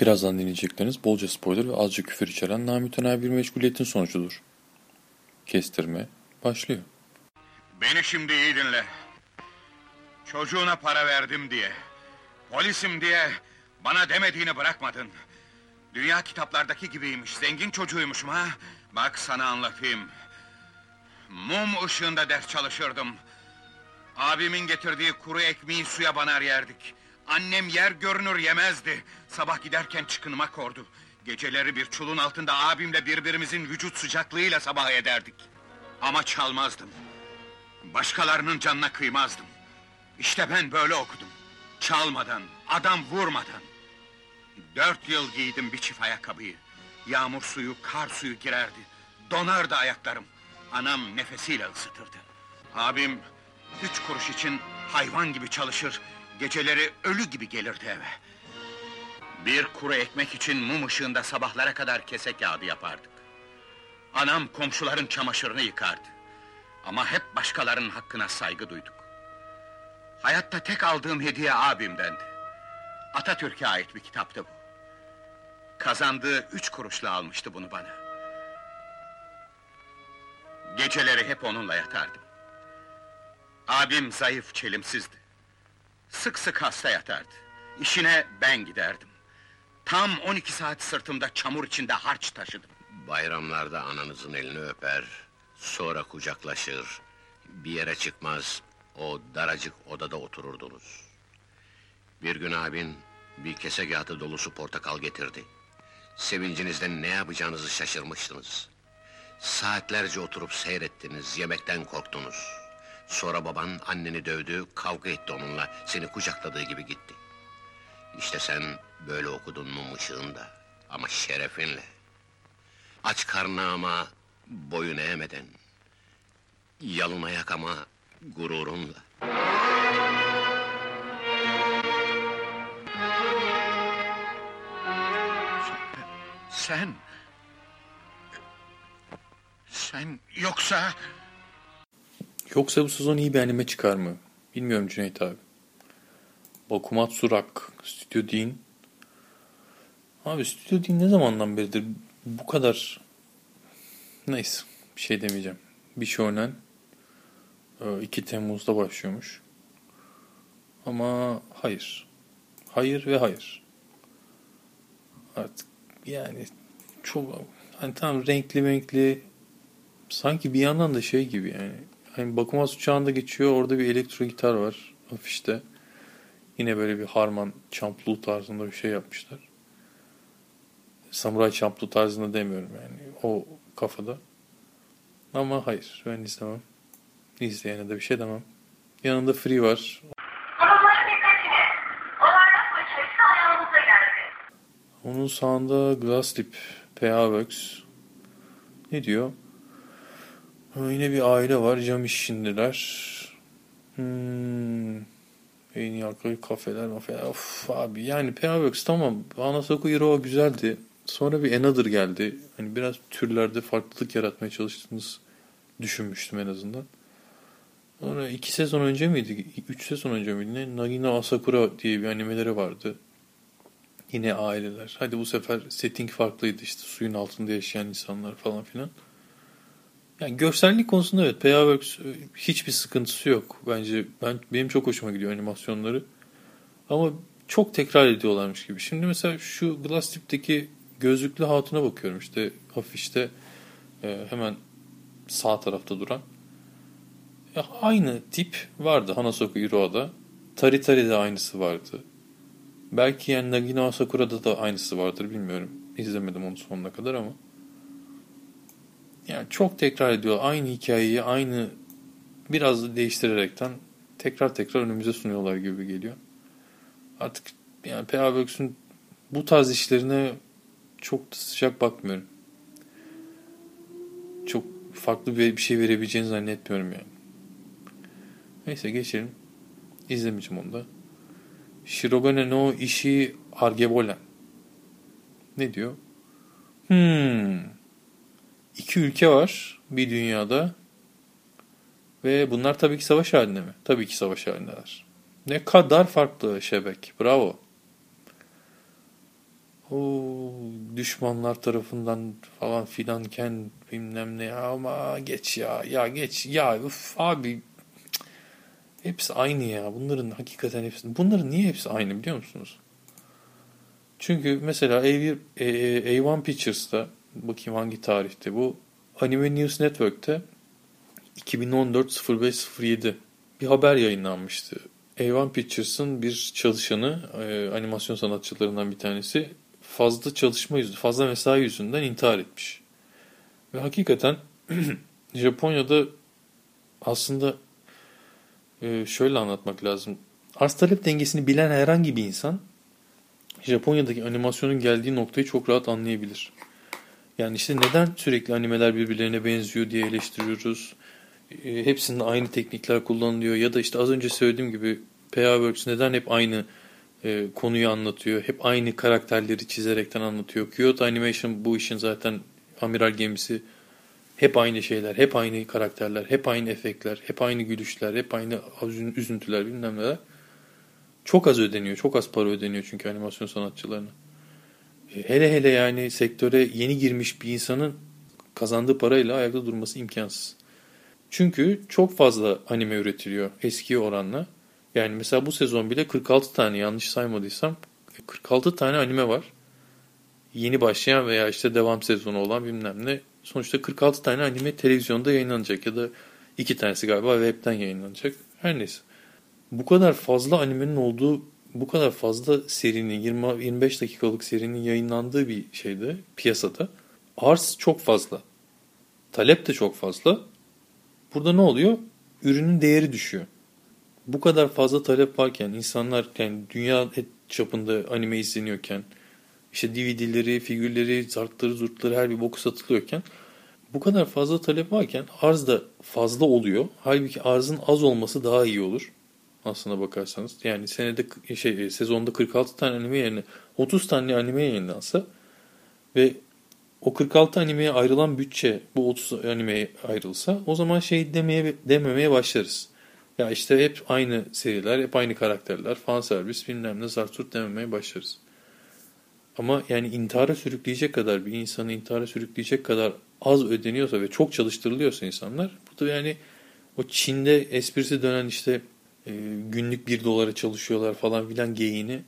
Birazdan dinleyecekleriniz bolca spoiler ve azıcık küfür içeren namütenayi bir meşguliyetin sonucudur. Kestirme başlıyor. Beni şimdi iyi dinle. Çocuğuna para verdim diye, polisim diye bana demediğini bırakmadın. Dünya kitaplardaki gibiymiş, zengin çocuğuymuşum ha. Bak sana anlatayım. Mum ışığında ders çalışırdım. Abimin getirdiği kuru ekmeği suya banar yerdik. Annem yer görünür yemezdi. Sabah giderken çıkınıma kordu. Geceleri bir çulun altında abimle birbirimizin vücut sıcaklığıyla sabah ederdik. Ama çalmazdım. Başkalarının canına kıymazdım. İşte ben böyle okudum. Çalmadan, adam vurmadan. Dört yıl giydim bir çift ayakkabıyı. Yağmur suyu, kar suyu girerdi. Donardı ayaklarım. Anam nefesiyle ısıtırdı. Abim üç kuruş için hayvan gibi çalışır, geceleri ölü gibi gelirdi eve. Bir kuru ekmek için mum ışığında sabahlara kadar kese kağıdı yapardık. Anam komşuların çamaşırını yıkardı. Ama hep başkalarının hakkına saygı duyduk. Hayatta tek aldığım hediye abimdendi. Atatürk'e ait bir kitaptı bu. Kazandığı üç kuruşla almıştı bunu bana. Geceleri hep onunla yatardım. Abim zayıf, çelimsizdi. Sık sık hasta yatardı. İşine ben giderdim. Tam 12 saat sırtımda çamur içinde harç taşıdım. Bayramlarda ananızın elini öper, sonra kucaklaşır, bir yere çıkmaz, o daracık odada otururdunuz. Bir gün abin bir kese kağıdı dolusu portakal getirdi. Sevincinizden ne yapacağınızı şaşırmıştınız. Saatlerce oturup seyrettiniz, yemekten korktunuz. Sonra baban anneni dövdü, kavga etti onunla, seni kucakladığı gibi gitti. İşte sen böyle okudun mum ışığında, ama şerefinle. Aç karnına ama boyun eğmeden. Yalın ayak ama gururunla. Sen... Sen yoksa... Yoksa bu sezon iyi bir anime çıkar mı? Bilmiyorum Cüneyt abi. Bakumatsu Rock, Studio Dean. Abi Studio Dean ne zamandan beridir bu kadar... Neyse bir şey demeyeceğim. Bir shonen 2 Temmuz'da başlıyormuş. Ama hayır. Hayır ve hayır. Artık yani çok hani tam renkli renkli sanki bir yandan da şey gibi yani hani Bakumatsu çağında geçiyor orada bir elektro gitar var afişte. Yine böyle bir harman çamplu tarzında bir şey yapmışlar. Samuray çamplu tarzında demiyorum yani o kafada. Ama hayır ben istemem. İzleyene de bir şey demem. Yanında free var. Geldi. Onun sağında Glasslip, PA Works. Ne diyor? Yine bir aile var. Cam işindeler. Hmm. İyi arka kafeler, mafeler. Of abi yani PA tamam. Anasaku Hero güzeldi. Sonra bir Another geldi. Hani biraz türlerde farklılık yaratmaya çalıştığınız düşünmüştüm en azından. Sonra iki sezon önce miydi? Üç sezon önce miydi? Ne? Nagina Asakura diye bir animeleri vardı. Yine aileler. Hadi bu sefer setting farklıydı işte suyun altında yaşayan insanlar falan filan. Yani görsellik konusunda evet PA-Works hiçbir sıkıntısı yok. Bence ben benim çok hoşuma gidiyor animasyonları. Ama çok tekrar ediyorlarmış gibi. Şimdi mesela şu Glass Tip'teki gözlüklü hatuna bakıyorum işte afişte e, hemen sağ tarafta duran. Ya aynı tip vardı Hanasoku Iroha'da. Tari Tari'de aynısı vardı. Belki yani Nagina Asakura'da da aynısı vardır bilmiyorum. İzlemedim onu sonuna kadar ama. Yani çok tekrar ediyor. Aynı hikayeyi aynı biraz değiştirerekten tekrar tekrar önümüze sunuyorlar gibi geliyor. Artık yani P.A. Works'ün bu tarz işlerine çok da sıcak bakmıyorum. Çok farklı bir şey verebileceğini zannetmiyorum yani. Neyse geçelim. İzlemeyeceğim onu da. Shirogane no Ishi Argebolen. Ne diyor? Hmm. İki ülke var bir dünyada. Ve bunlar tabii ki savaş halinde mi? Tabii ki savaş halindeler. Ne kadar farklı Şebek. Bravo. o düşmanlar tarafından falan filanken bilmem ne ama geç ya ya geç ya üf abi hepsi aynı ya bunların hakikaten hepsi bunların niye hepsi aynı biliyor musunuz? Çünkü mesela A1, A1 Pictures'ta bakayım hangi tarihte bu Anime News Network'te 2014-05-07 bir haber yayınlanmıştı. A1 Pictures'ın bir çalışanı, e, animasyon sanatçılarından bir tanesi fazla çalışma yüzü, fazla mesai yüzünden intihar etmiş. Ve hakikaten Japonya'da aslında e, şöyle anlatmak lazım. Arz talep dengesini bilen herhangi bir insan Japonya'daki animasyonun geldiği noktayı çok rahat anlayabilir. Yani işte neden sürekli animeler birbirlerine benziyor diye eleştiriyoruz. E, hepsinde aynı teknikler kullanılıyor ya da işte az önce söylediğim gibi PA Works neden hep aynı e, konuyu anlatıyor. Hep aynı karakterleri çizerekten anlatıyor. Kyoto Animation bu işin zaten amiral gemisi. Hep aynı şeyler, hep aynı karakterler, hep aynı efektler, hep aynı gülüşler, hep aynı üzüntüler bilmem neler. Çok az ödeniyor, çok az para ödeniyor çünkü animasyon sanatçılarına. Hele hele yani sektöre yeni girmiş bir insanın kazandığı parayla ayakta durması imkansız. Çünkü çok fazla anime üretiliyor eski oranla. Yani mesela bu sezon bile 46 tane yanlış saymadıysam 46 tane anime var. Yeni başlayan veya işte devam sezonu olan bilmem ne. Sonuçta 46 tane anime televizyonda yayınlanacak ya da iki tanesi galiba webten yayınlanacak. Her neyse. Bu kadar fazla animenin olduğu, bu kadar fazla serinin 20 25 dakikalık serinin yayınlandığı bir şeyde piyasada arz çok fazla. Talep de çok fazla. Burada ne oluyor? Ürünün değeri düşüyor bu kadar fazla talep varken insanlar yani dünya çapında anime izleniyorken işte DVD'leri, figürleri, zartları, zurtları her bir boku satılıyorken bu kadar fazla talep varken arz da fazla oluyor. Halbuki arzın az olması daha iyi olur. Aslına bakarsanız. Yani senede şey sezonda 46 tane anime yerine 30 tane anime yayınlansa ve o 46 animeye ayrılan bütçe bu 30 animeye ayrılsa o zaman şey demeye dememeye başlarız. Ya işte hep aynı seriler, hep aynı karakterler, fan servis bilmem ne zarturt dememeye başlarız. Ama yani intihara sürükleyecek kadar bir insanı intihara sürükleyecek kadar az ödeniyorsa ve çok çalıştırılıyorsa insanlar bu da yani o Çin'de esprisi dönen işte e, günlük bir dolara çalışıyorlar falan filan geyiğini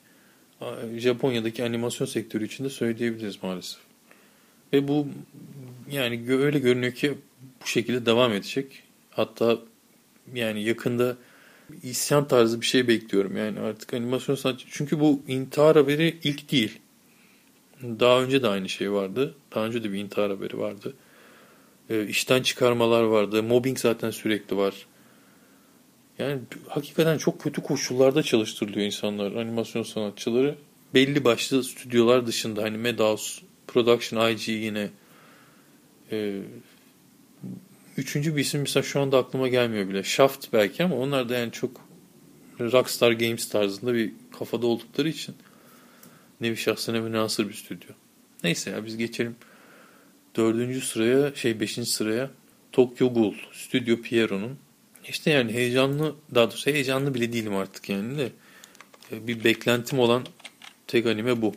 Japonya'daki animasyon sektörü için de söyleyebiliriz maalesef. Ve bu yani öyle görünüyor ki bu şekilde devam edecek. Hatta yani yakında isyan tarzı bir şey bekliyorum. Yani artık animasyon sanatçı. Çünkü bu intihar haberi ilk değil. Daha önce de aynı şey vardı. Daha önce de bir intihar haberi vardı. E, işten çıkarmalar vardı. Mobbing zaten sürekli var. Yani hakikaten çok kötü koşullarda çalıştırılıyor insanlar, animasyon sanatçıları. Belli başlı stüdyolar dışında hani Madhouse, Production IG yine e, Üçüncü bir isim mesela şu anda aklıma gelmiyor bile. Shaft belki ama onlar da yani çok Rockstar Games tarzında bir kafada oldukları için nevi şahsına münasır bir stüdyo. Neyse ya biz geçelim dördüncü sıraya şey beşinci sıraya Tokyo Ghoul Stüdyo Piero'nun işte yani heyecanlı daha doğrusu heyecanlı bile değilim artık yani de e, bir beklentim olan tek anime bu.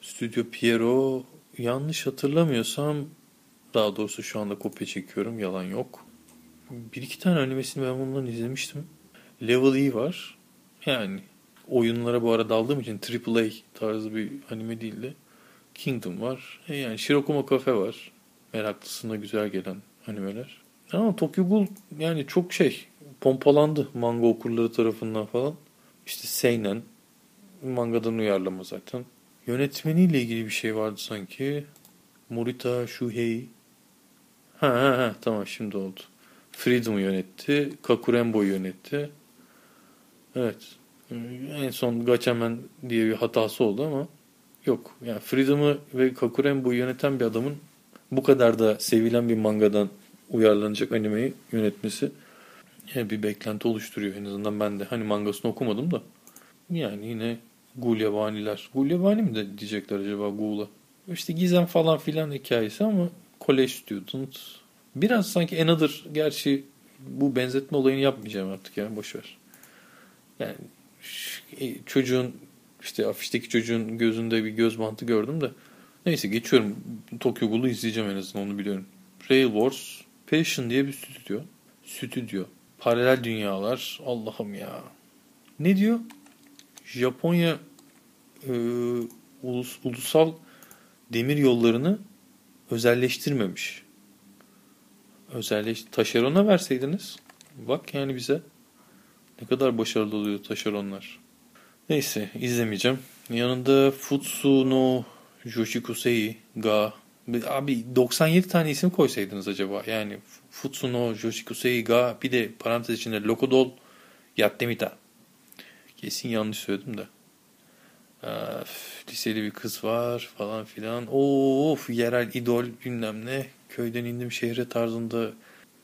Stüdyo Piero yanlış hatırlamıyorsam daha doğrusu şu anda kopya çekiyorum. Yalan yok. Bir iki tane animesini ben bundan izlemiştim. Level E var. Yani oyunlara bu arada aldığım için AAA tarzı bir anime değil de Kingdom var. E yani Shirokuma Cafe var. Meraklısına güzel gelen animeler. Ama Tokyo Ghoul yani çok şey pompalandı manga okurları tarafından falan. İşte Seinen mangadan uyarlama zaten. Yönetmeniyle ilgili bir şey vardı sanki. Morita Shuhei Ha, ha, ha tamam şimdi oldu. Freedom yönetti. Kakurembo yönetti. Evet. En son Gachamen diye bir hatası oldu ama yok. Yani Freedom'ı ve Kakurembo'yu yöneten bir adamın bu kadar da sevilen bir mangadan uyarlanacak animeyi yönetmesi yani bir beklenti oluşturuyor en azından ben de. Hani mangasını okumadım da. Yani yine Gulyabaniler. Gulyabani mi de diyecekler acaba Gul'a? İşte gizem falan filan hikayesi ama college student. Biraz sanki Another gerçi bu benzetme olayını yapmayacağım artık ya boşver. Yani e, çocuğun İşte afişteki çocuğun gözünde bir göz bantı gördüm de. Neyse geçiyorum. Tokyo Ghoul'u izleyeceğim en azından onu biliyorum. Rail Wars Passion diye bir stüdyo. Stüdyo. Paralel dünyalar. Allah'ım ya. Ne diyor? Japonya e, ulus, ulusal demir yollarını özelleştirmemiş. Özelleş taşerona verseydiniz bak yani bize ne kadar başarılı oluyor taşeronlar. Neyse izlemeyeceğim. Yanında Futsu no Joshikusei ga abi 97 tane isim koysaydınız acaba. Yani Futsu no Joshikusei ga bir de parantez içinde Lokodol Yattemita. Kesin yanlış söyledim de. Öf, liseli bir kız var falan filan. Of yerel idol bilmem ne. Köyden indim şehre tarzında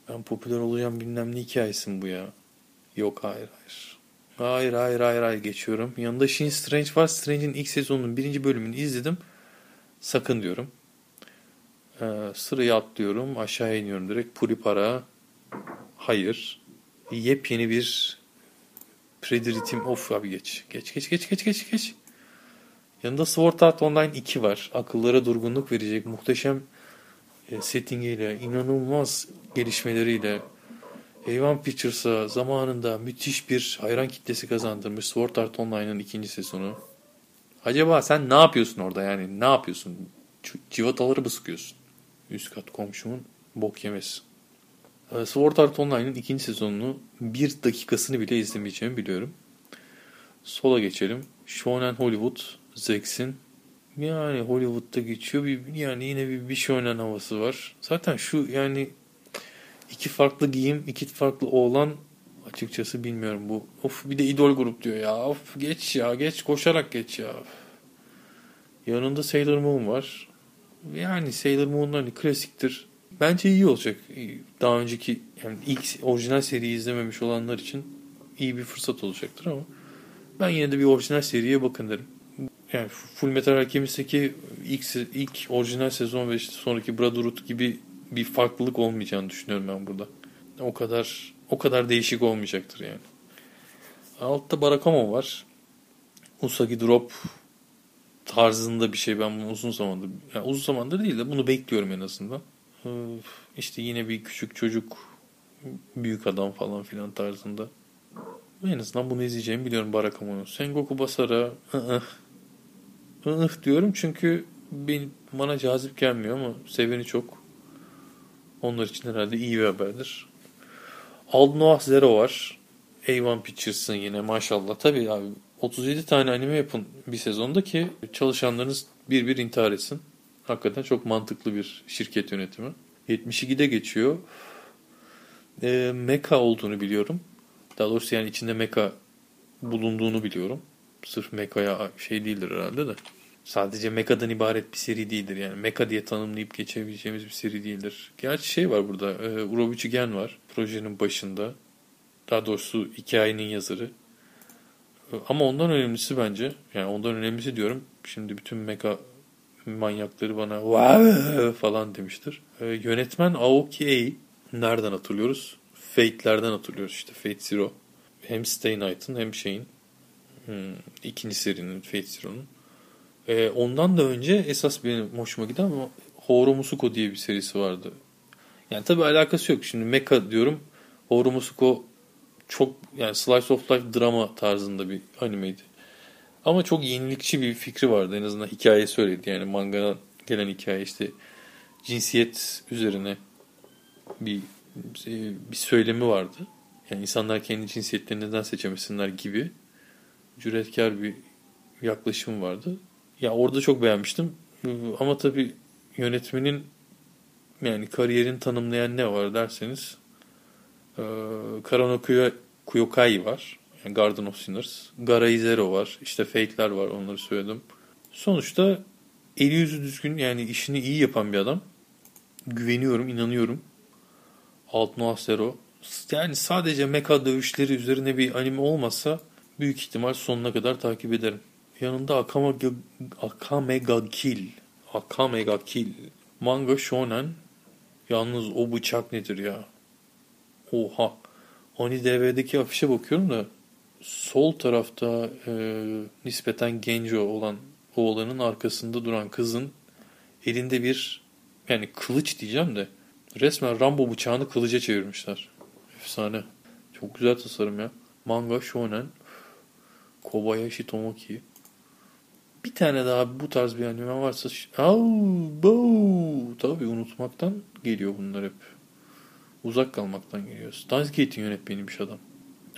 ben popüler olacağım bilmem ne hikayesi mi bu ya? Yok hayır hayır. Hayır hayır hayır hayır geçiyorum. Yanında Shin Strange var. Strange'in ilk sezonunun birinci bölümünü izledim. Sakın diyorum. Ee, sırayı atlıyorum. Aşağıya iniyorum direkt. Puri para. Hayır. Yepyeni bir Predator'im. Of abi geç. Geç geç geç geç geç geç. Yanında Sword Art Online 2 var. Akıllara durgunluk verecek muhteşem e, settingiyle, inanılmaz gelişmeleriyle Hayvan Pictures'a zamanında müthiş bir hayran kitlesi kazandırmış Sword Art Online'ın ikinci sezonu. Acaba sen ne yapıyorsun orada yani? Ne yapıyorsun? Civataları mı sıkıyorsun? Üst kat komşumun bok yemesi. E, Sword Art Online'ın ikinci sezonunu bir dakikasını bile izlemeyeceğimi biliyorum. Sola geçelim. Shonen Hollywood Zex'in yani Hollywood'da geçiyor. Bir, yani yine bir, bir shonen havası var. Zaten şu yani iki farklı giyim, iki farklı oğlan açıkçası bilmiyorum bu. Of bir de idol grup diyor ya. Of geç ya geç koşarak geç ya. Yanında Sailor Moon var. Yani Sailor Moon hani klasiktir. Bence iyi olacak. Daha önceki yani ilk orijinal seriyi izlememiş olanlar için iyi bir fırsat olacaktır ama ben yine de bir orijinal seriye bakın derim yani Full Metal Alchemist'teki ilk, ilk orijinal sezon ve işte sonraki Brotherhood gibi bir farklılık olmayacağını düşünüyorum ben burada. O kadar o kadar değişik olmayacaktır yani. Altta Barakamo var. Usagi Drop tarzında bir şey ben bunu uzun zamandır yani uzun zamandır değil de bunu bekliyorum en azından. İşte yine bir küçük çocuk büyük adam falan filan tarzında. En azından bunu izleyeceğimi biliyorum Barakamo'yu. Sengoku Basara ıh diyorum çünkü benim, bana cazip gelmiyor ama seveni çok. Onlar için herhalde iyi bir haberdir. Noah Zero var. A1 Pictures'ın yine maşallah. Tabii abi 37 tane anime yapın bir sezonda ki çalışanlarınız bir bir intihar etsin. Hakikaten çok mantıklı bir şirket yönetimi. 72'de geçiyor. E, Mecha olduğunu biliyorum. Daha doğrusu yani içinde Mecha bulunduğunu biliyorum. Sırf Meka'ya şey değildir herhalde de. Sadece Meka'dan ibaret bir seri değildir. Yani Meka diye tanımlayıp geçebileceğimiz bir seri değildir. Gerçi şey var burada. E, Urobuchi Gen var. Projenin başında. Daha doğrusu hikayenin yazarı. Ama ondan önemlisi bence. Yani ondan önemlisi diyorum. Şimdi bütün Meka manyakları bana wow falan demiştir. E, yönetmen Aoki Ei. Nereden hatırlıyoruz? Fate'lerden hatırlıyoruz işte. Fate Zero. Hem Stay Night'ın hem şeyin Hmm, ikinci serinin Fate Zero'nun. Ee, ondan da önce esas benim hoşuma giden Horo Musuko diye bir serisi vardı. Yani tabii alakası yok. Şimdi Mecha diyorum. Horo Musuko çok yani slice of life drama tarzında bir animeydi. Ama çok yenilikçi bir fikri vardı. En azından hikaye söyledi. Yani mangadan gelen hikaye işte cinsiyet üzerine bir bir söylemi vardı. Yani insanlar kendi cinsiyetlerini neden seçemesinler gibi cüretkar bir yaklaşım vardı. Ya orada çok beğenmiştim. Ama tabii yönetmenin yani kariyerini tanımlayan ne var derseniz e, Karano Kuyokai var. Yani Garden of Sinners. Garai Zero var. İşte Fate'ler var onları söyledim. Sonuçta eli yüzü düzgün yani işini iyi yapan bir adam. Güveniyorum, inanıyorum. Alt Noah Zero. Yani sadece mecha dövüşleri üzerine bir anime olmasa büyük ihtimal sonuna kadar takip ederim. Yanında Akame, Akame ga Kill. Akame ga Kill. Manga shonen. Yalnız o bıçak nedir ya? Oha. Hani DV'deki afişe bakıyorum da sol tarafta e, nispeten genco olan oğlanın arkasında duran kızın elinde bir yani kılıç diyeceğim de resmen Rambo bıçağını kılıca çevirmişler. Efsane. Çok güzel tasarım ya. Manga Shonen Kobayashi Tomoki. Bir tane daha bu tarz bir anime varsa au bo tabii unutmaktan geliyor bunlar hep. Uzak kalmaktan geliyor. Steins Gate'in yönetmeniymiş adam.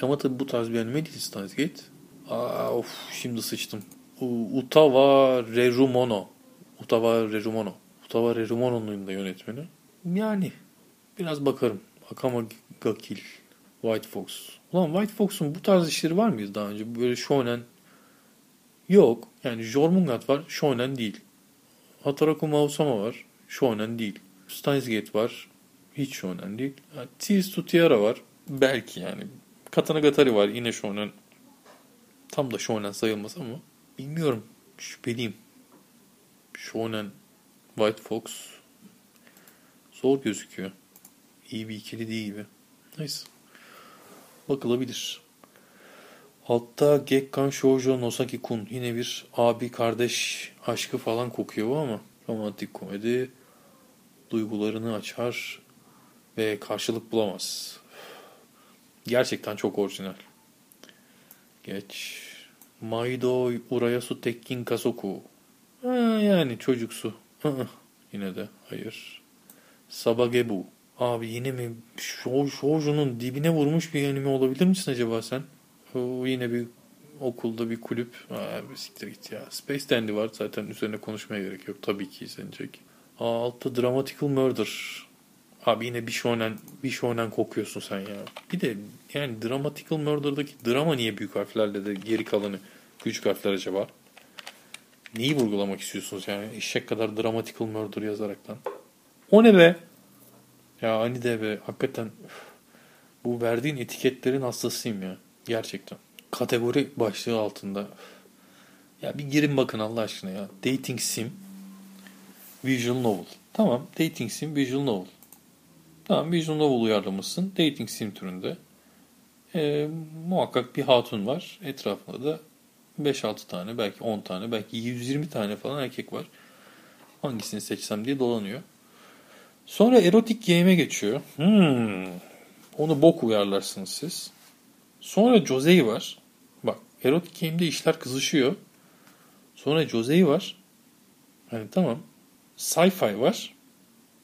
Ama tabii bu tarz bir anime değil Steins Gate. Aa, of şimdi sıçtım. Utawa Rerumono. Utawa Rerumono. Utawa Rerumono'nun da yönetmeni. Yani biraz bakarım. Akama ga Kill. White Fox. Ulan White Fox'un bu tarz işleri var mıydı daha önce? Böyle shonen yok. Yani Jormungand var. Shonen değil. Hataraku Mausama var. Shonen değil. Steins Gate var. Hiç shonen değil. Yani, Tears to Tiara var. Belki yani. Katana Gatari var. Yine shonen. Tam da shonen sayılmaz ama. Bilmiyorum. Şüpheliyim. Shonen White Fox zor gözüküyor. İyi bir ikili değil gibi. Neyse bakılabilir. Altta Gekkan Shoujo Nosaki Kun yine bir abi kardeş aşkı falan kokuyor bu ama romantik komedi duygularını açar ve karşılık bulamaz. Gerçekten çok orijinal. Geç. Maido Urayasu Tekkin Kasoku. Ha, yani çocuksu. Yine de hayır. Sabagebu. Abi yine mi Shoujo'nun dibine vurmuş bir anime olabilir misin acaba sen? O yine bir okulda bir kulüp. Abi siktir git ya. Space Dandy var zaten üzerine konuşmaya gerek yok. Tabii ki izlenecek. Altta Dramatical Murder. Abi yine bir shonen, bir shonen kokuyorsun sen ya. Bir de yani Dramatical Murder'daki drama niye büyük harflerle de geri kalanı küçük harfler acaba? Neyi vurgulamak istiyorsunuz yani? Eşek kadar Dramatical Murder yazaraktan. O ne be? Ya hani de be hakikaten bu verdiğin etiketlerin hastasıyım ya. Gerçekten. Kategori başlığı altında. Ya bir girin bakın Allah aşkına ya. Dating sim visual novel. Tamam dating sim visual novel. Tamam visual novel uyarlamışsın. Dating sim türünde. E, muhakkak bir hatun var. Etrafında da 5-6 tane belki 10 tane belki 120 tane falan erkek var. Hangisini seçsem diye dolanıyor. Sonra erotik game'e geçiyor. Hmm. Onu bok uyarlarsınız siz. Sonra Josei var. Bak erotik game'de işler kızışıyor. Sonra Josei var. Hani tamam. Sci-fi var.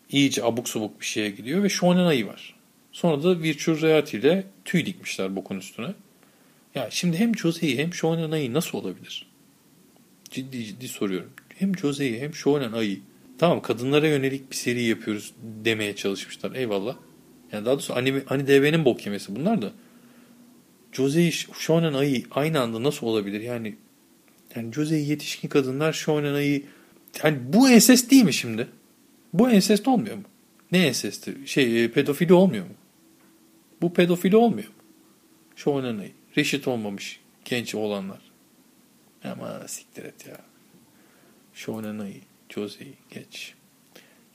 İyice abuk subuk bir şeye gidiyor ve Shonen Ai var. Sonra da Virtual Reality ile tüy dikmişler bokun üstüne. Ya şimdi hem Josei hem Shonen Ai nasıl olabilir? Ciddi ciddi soruyorum. Hem Josei hem Shonen Ai Tamam kadınlara yönelik bir seri yapıyoruz demeye çalışmışlar. Eyvallah. Yani daha doğrusu anime, hani DB'nin bok yemesi bunlar da. Jose'yi Shonen Ai aynı anda nasıl olabilir? Yani yani Jose'yi yetişkin kadınlar Shonen Ai yani bu ensest değil mi şimdi? Bu ensest olmuyor mu? Ne ensesti? Şey e, pedofili olmuyor mu? Bu pedofili olmuyor mu? Ai. Reşit olmamış genç olanlar. Ama siktir et ya. Shonen Ai. Jose geç.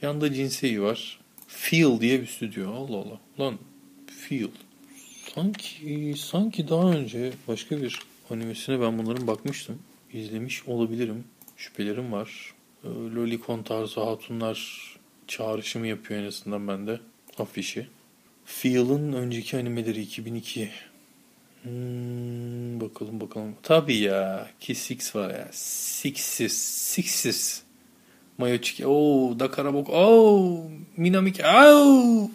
Yanında Cinsei var. Feel diye bir stüdyo. Allah Allah. Lan Feel. Sanki, sanki daha önce başka bir animesine ben bunların bakmıştım. İzlemiş olabilirim. Şüphelerim var. Ee, Lolicon tarzı hatunlar çağrışımı yapıyor en azından bende. Afişi. Feel'ın önceki animeleri 2002. Hmm, bakalım bakalım. Tabii ya. Ki Six var ya. Sixes. Sixes. Mayochiki. Oo, Dakarabok. Oo, Minamiki. Oo.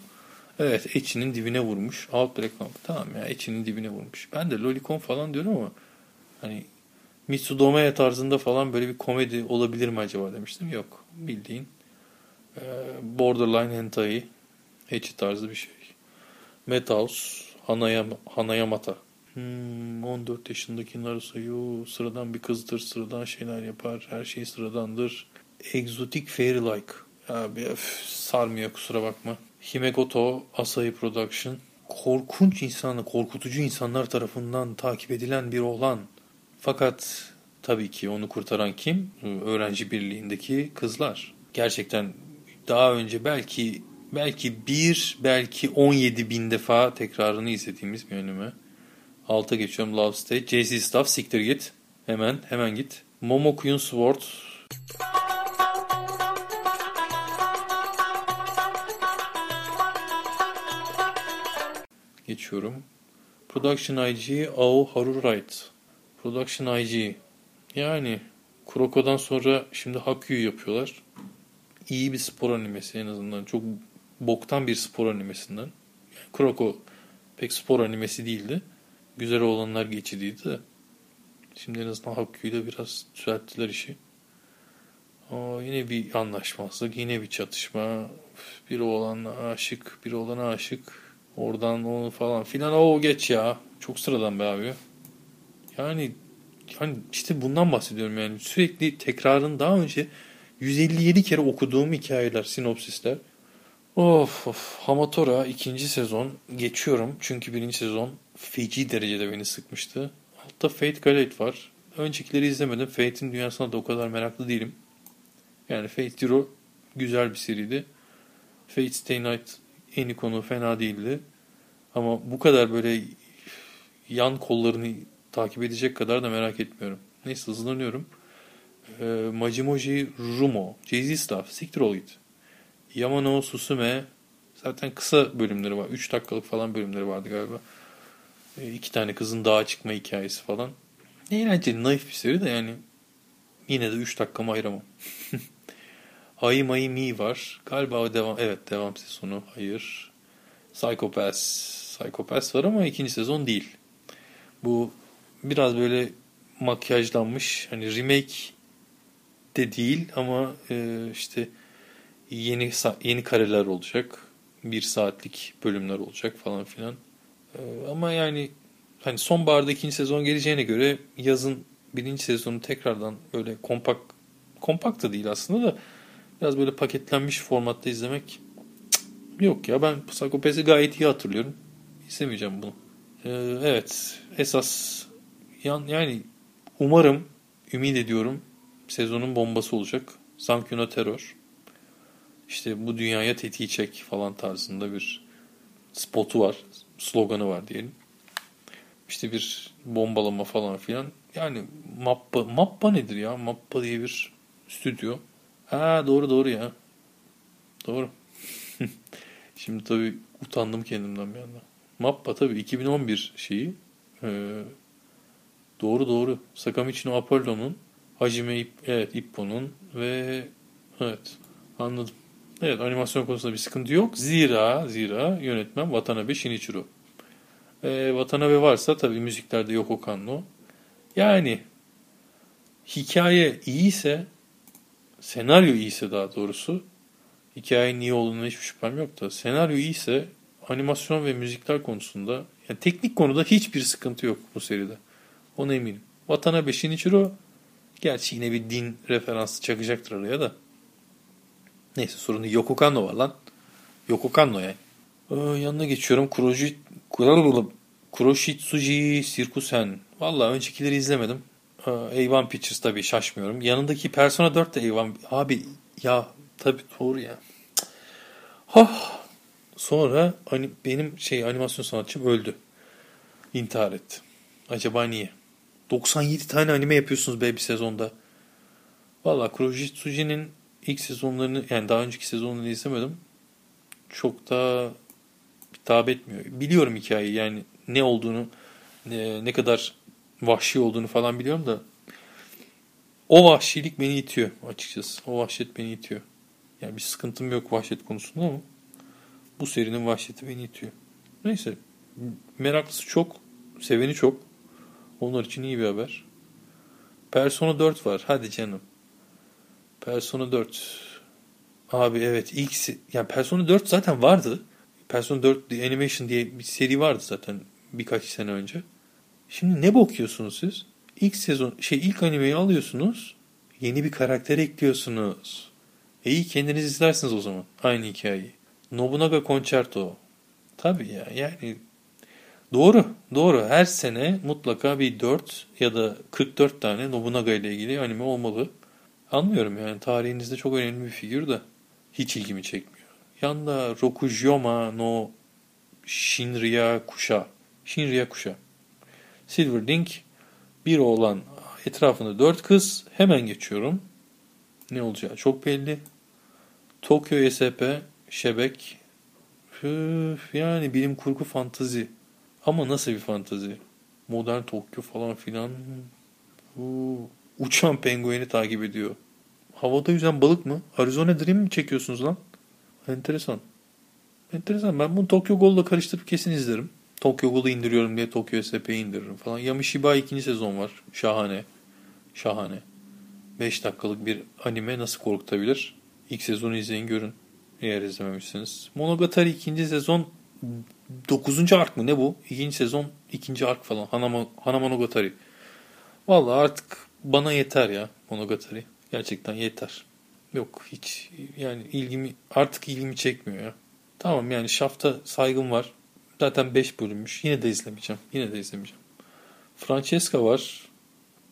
Evet, Echi'nin dibine vurmuş. Outbreak Lamp. Tamam ya, Echi'nin dibine vurmuş. Ben de Lolicon falan diyorum ama hani Mitsudomaya tarzında falan böyle bir komedi olabilir mi acaba demiştim. Yok. Bildiğin borderline hentai Echi tarzı bir şey. Madhouse Hanayama, Hanayamata. Hmm, 14 yaşındaki Narusayu sıradan bir kızdır, sıradan şeyler yapar, her şey sıradandır. Exotic Fairy Like. Abi öf, sarmıyor kusura bakma. Himegoto Asahi Production. Korkunç insanı, korkutucu insanlar tarafından takip edilen bir oğlan. Fakat tabii ki onu kurtaran kim? Öğrenci birliğindeki kızlar. Gerçekten daha önce belki belki bir, belki 17 bin defa tekrarını izlediğimiz bir önüme. Alta geçiyorum Love State. JC Staff siktir git. Hemen hemen git. Momo Queen Sword. Geçiyorum. Production IG Ao Haruright. Production IG. Yani Kuroko'dan sonra şimdi Hakyu'yu yapıyorlar. İyi bir spor animesi en azından. Çok boktan bir spor animesinden. Yani Kuroko pek spor animesi değildi. Güzel olanlar geçidiydi. Şimdi en azından Hakkı'yla biraz düzelttiler işi. Aa, yine bir anlaşmazlık, yine bir çatışma. Bir oğlan aşık, bir oğlana aşık. Oradan onu falan filan. O geç ya. Çok sıradan be abi. Yani yani işte bundan bahsediyorum yani. Sürekli tekrarın daha önce 157 kere okuduğum hikayeler, sinopsisler. Of of. Hamatora ikinci sezon geçiyorum. Çünkü birinci sezon feci derecede beni sıkmıştı. Altta Fate Galate var. Öncekileri izlemedim. Fate'in dünyasına da o kadar meraklı değilim. Yani Fate Zero güzel bir seriydi. Fate Stay Night en konu fena değildi. Ama bu kadar böyle yan kollarını takip edecek kadar da merak etmiyorum. Neyse hızlanıyorum. Ee, Majimoji Rumo, Jay-Z Staff, Siktir ol. Yamano Susume zaten kısa bölümleri var. 3 dakikalık falan bölümleri vardı galiba. E, iki tane kızın dağa çıkma hikayesi falan. Eğlenceli, naif bir seri de yani yine de 3 dakikamı ayıramam. Ai Mai Mi var. Galiba devam, evet devam sezonu. Hayır. Psychopaths. Psychopaths var ama ikinci sezon değil. Bu biraz böyle makyajlanmış. Hani remake de değil ama e, işte yeni yeni kareler olacak. Bir saatlik bölümler olacak falan filan. Ee, ama yani hani sonbaharda ikinci sezon geleceğine göre yazın birinci sezonu tekrardan böyle kompakt kompakt da değil aslında da biraz böyle paketlenmiş formatta izlemek cık, yok ya ben Psychopath'i gayet iyi hatırlıyorum. İzlemeyeceğim bunu. Ee, evet esas yan, yani umarım ümit ediyorum sezonun bombası olacak. Samkyuna Terör işte bu dünyaya tetiği çek falan tarzında bir spotu var, sloganı var diyelim. İşte bir bombalama falan filan. Yani Mappa, Mappa nedir ya? Mappa diye bir stüdyo. Ha doğru doğru ya. Doğru. Şimdi tabii utandım kendimden bir anda. Mappa tabii 2011 şeyi. Ee, doğru doğru. Sakamichi no Apollo'nun Hajime evet Ippo'nun ve evet anladım. Evet animasyon konusunda bir sıkıntı yok. Zira zira yönetmen Watanabe Shinichiro. E, Watanabe varsa tabii müziklerde Yoko Kanno. Yani hikaye iyiyse senaryo iyiyse daha doğrusu hikayenin iyi olduğuna hiçbir şüphem yok da senaryo iyiyse animasyon ve müzikler konusunda yani teknik konuda hiçbir sıkıntı yok bu seride. Ona eminim. Watanabe Shinichiro gerçi yine bir din referansı çakacaktır araya da. Neyse sorun değil. Yoko Kanno var lan. Yoko Kanno yani. Ee, yanına geçiyorum. Kuroji, Kuroshitsuji Sirkusen. Valla öncekileri izlemedim. Ee, A1 Pictures tabii şaşmıyorum. Yanındaki Persona 4 de A1. Abi ya tabii doğru ya. Oh. Sonra hani benim şey animasyon sanatçım öldü. İntihar etti. Acaba niye? 97 tane anime yapıyorsunuz be bir sezonda. Valla Kuroshitsuji'nin ilk sezonlarını yani daha önceki sezonlarını izlemedim. Çok da hitap etmiyor. Biliyorum hikayeyi yani ne olduğunu ne, ne kadar vahşi olduğunu falan biliyorum da o vahşilik beni itiyor açıkçası. O vahşet beni itiyor. Yani bir sıkıntım yok vahşet konusunda ama bu serinin vahşeti beni itiyor. Neyse meraklısı çok, seveni çok. Onlar için iyi bir haber. Persona 4 var. Hadi canım. Persona 4. Abi evet ilk yani Persona 4 zaten vardı. Persona 4 The Animation diye bir seri vardı zaten birkaç sene önce. Şimdi ne bakıyorsunuz siz? İlk sezon şey ilk animeyi alıyorsunuz. Yeni bir karakter ekliyorsunuz. E iyi kendiniz izlersiniz o zaman. Aynı hikayeyi. Nobunaga Concerto. Tabii ya yani doğru doğru her sene mutlaka bir 4 ya da 44 tane Nobunaga ile ilgili anime olmalı. Anlıyorum yani tarihinizde çok önemli bir figür de hiç ilgimi çekmiyor. Yanda Rokujoma no Shinrya Kusha. Shinrya Kusha. Silverlink bir oğlan etrafında dört kız. Hemen geçiyorum. Ne olacağı çok belli. Tokyo SP, Şebek. Üf, yani bilim kurgu fantazi. Ama nasıl bir fantazi? Modern Tokyo falan filan. Uu, uçan pengueni takip ediyor. Havada yüzen balık mı? Arizona Dream mi çekiyorsunuz lan? Enteresan. Enteresan. Ben bunu Tokyo Ghoul'la karıştırıp kesin izlerim. Tokyo Ghoul'u indiriyorum diye Tokyo SP'yi indiririm falan. Yamishiba ikinci sezon var. Şahane. Şahane. 5 dakikalık bir anime nasıl korkutabilir? İlk sezonu izleyin görün. Eğer izlememişsiniz. Monogatari ikinci sezon 9. ark mı ne bu? İkinci sezon ikinci ark falan. Hanama, Hana Monogatari. Vallahi artık bana yeter ya Monogatari. Gerçekten yeter. Yok hiç yani ilgimi artık ilgimi çekmiyor ya. Tamam yani Shaft'a saygım var. Zaten 5 bölünmüş. Yine de izlemeyeceğim. Yine de izlemeyeceğim. Francesca var.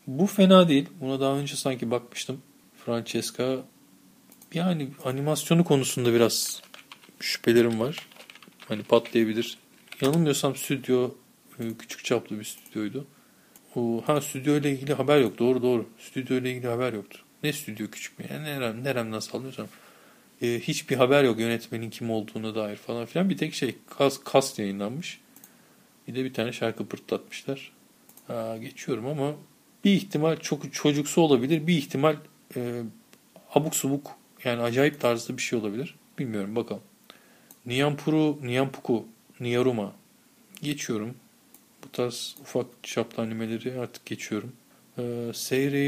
Bu fena değil. Buna daha önce sanki bakmıştım. Francesca yani animasyonu konusunda biraz şüphelerim var. Hani patlayabilir. Yanılmıyorsam stüdyo e, küçük çaplı bir stüdyoydu. O, ha stüdyo ile ilgili haber yok. Doğru doğru. Stüdyo ile ilgili haber yoktu. Ne stüdyo küçük mü? Yani nerem, neremden sallıyorsam. E, hiçbir haber yok yönetmenin kim olduğuna dair falan filan. Bir tek şey kas, kas yayınlanmış. Bir de bir tane şarkı pırtlatmışlar. Ha, geçiyorum ama bir ihtimal çok çocuksu olabilir. Bir ihtimal e, abuk subuk yani acayip tarzda bir şey olabilir. Bilmiyorum bakalım. Niyampuru, Niyampuku, Niyaruma. Geçiyorum. Bu tarz ufak çaplı animeleri artık geçiyorum. Ee,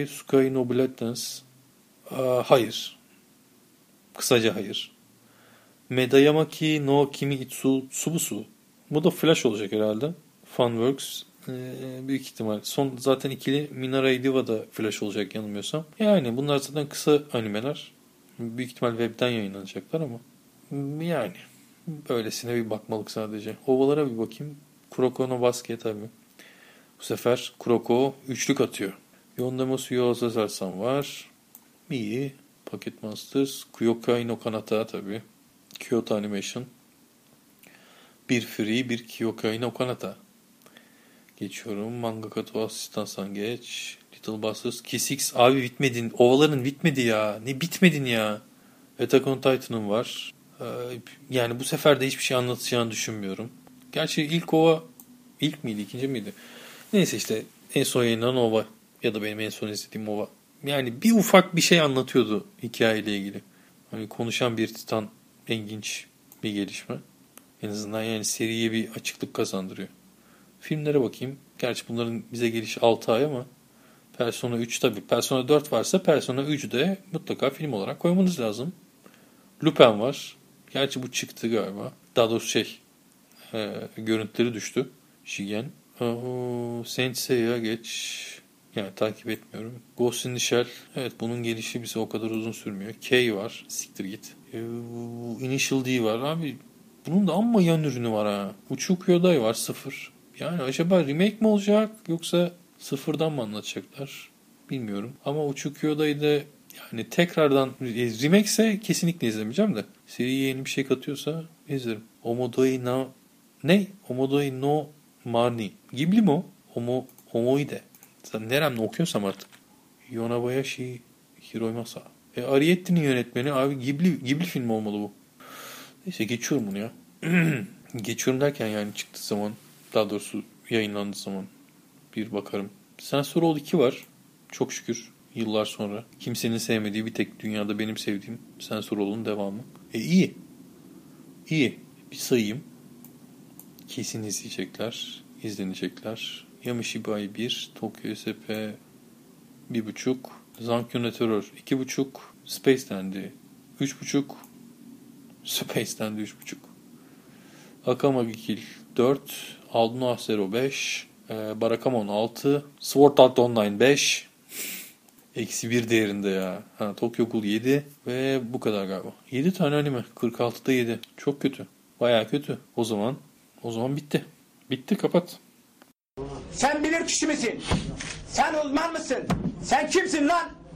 Sukai no hayır. Kısaca hayır. Medayamaki no Kimi Itsu Tsubusu. Bu da Flash olacak herhalde. Funworks. Ee, büyük ihtimal. Son zaten ikili Minarai Diva da Flash olacak yanılmıyorsam. Yani bunlar zaten kısa animeler. Büyük ihtimal webden yayınlanacaklar ama. Yani böylesine bir bakmalık sadece. Ovalara bir bakayım. Kuroko no Basket tabi. Bu sefer Kuroko üçlük atıyor. Yondamosu Yozazasan var. İyi. Pocket Monsters. Kuyokai no Kanata tabi. Kyoto Animation. Bir Free, bir Kyokai no Kanata. Geçiyorum. Mangaka to Asistansan geç. Little Busters. Kisix. Abi bitmedin. Ovaların bitmedi ya. Ne bitmedin ya. Attack on Titan'ın var. Ee, yani bu sefer de hiçbir şey anlatacağını düşünmüyorum. Gerçi ilk ova ilk miydi ikinci miydi? Neyse işte en son yayınlanan ova ya da benim en son izlediğim ova. Yani bir ufak bir şey anlatıyordu hikayeyle ilgili. Hani konuşan bir titan ilginç bir gelişme. En azından yani seriye bir açıklık kazandırıyor. Filmlere bakayım. Gerçi bunların bize gelişi 6 ay ama Persona 3 tabii. Persona 4 varsa Persona 3'ü de mutlaka film olarak koymanız lazım. Lupin var. Gerçi bu çıktı galiba. Daha doğrusu şey e, görüntüleri düştü. Shigen. Oh, Saint Seiya geç. Yani takip etmiyorum. Ghost in the Shell. Evet bunun gelişi bize o kadar uzun sürmüyor. K var. Siktir git. E, Initial D var. Abi bunun da amma yan ürünü var ha. Uçuk Yodai var. Sıfır. Yani acaba remake mi olacak yoksa sıfırdan mı anlatacaklar? Bilmiyorum. Ama Uçuk Yodai'de yani tekrardan remake ise kesinlikle izlemeyeceğim de. Seriye yeni bir şey katıyorsa izlerim. Omodoi no ne? Omodoi no Marni. Ghibli mi o? Omo, Omoide. Sen neremle okuyorsam artık. Yonabayashi Hiroimasa. E, Arietti'nin yönetmeni abi Ghibli, Ghibli filmi olmalı bu. Neyse geçiyorum bunu ya. geçiyorum derken yani çıktığı zaman daha doğrusu yayınlandığı zaman bir bakarım. Sensor 2 var. Çok şükür yıllar sonra. Kimsenin sevmediği bir tek dünyada benim sevdiğim Sensoroğlu'nun devamı. E iyi. İyi. Bir sayayım. Kesin izleyecekler. izlenecekler. Yamishibai 1, Tokyo SP 1.5, Zankyo Terror 2.5, Space Dandy 3.5, Space Dandy 3.5, Akamagi Kill 4, Alduno Asero 5, e, Barakamon 6, Sword Art Online 5, Eksi 1 değerinde ya. Ha, Tokyo Ghoul 7 ve bu kadar galiba. 7 tane anime. 46'da 7. Çok kötü. Baya kötü. O zaman o zaman bitti. Bitti kapat. Sen bilir kişi misin? Sen uzman mısın? Sen kimsin lan?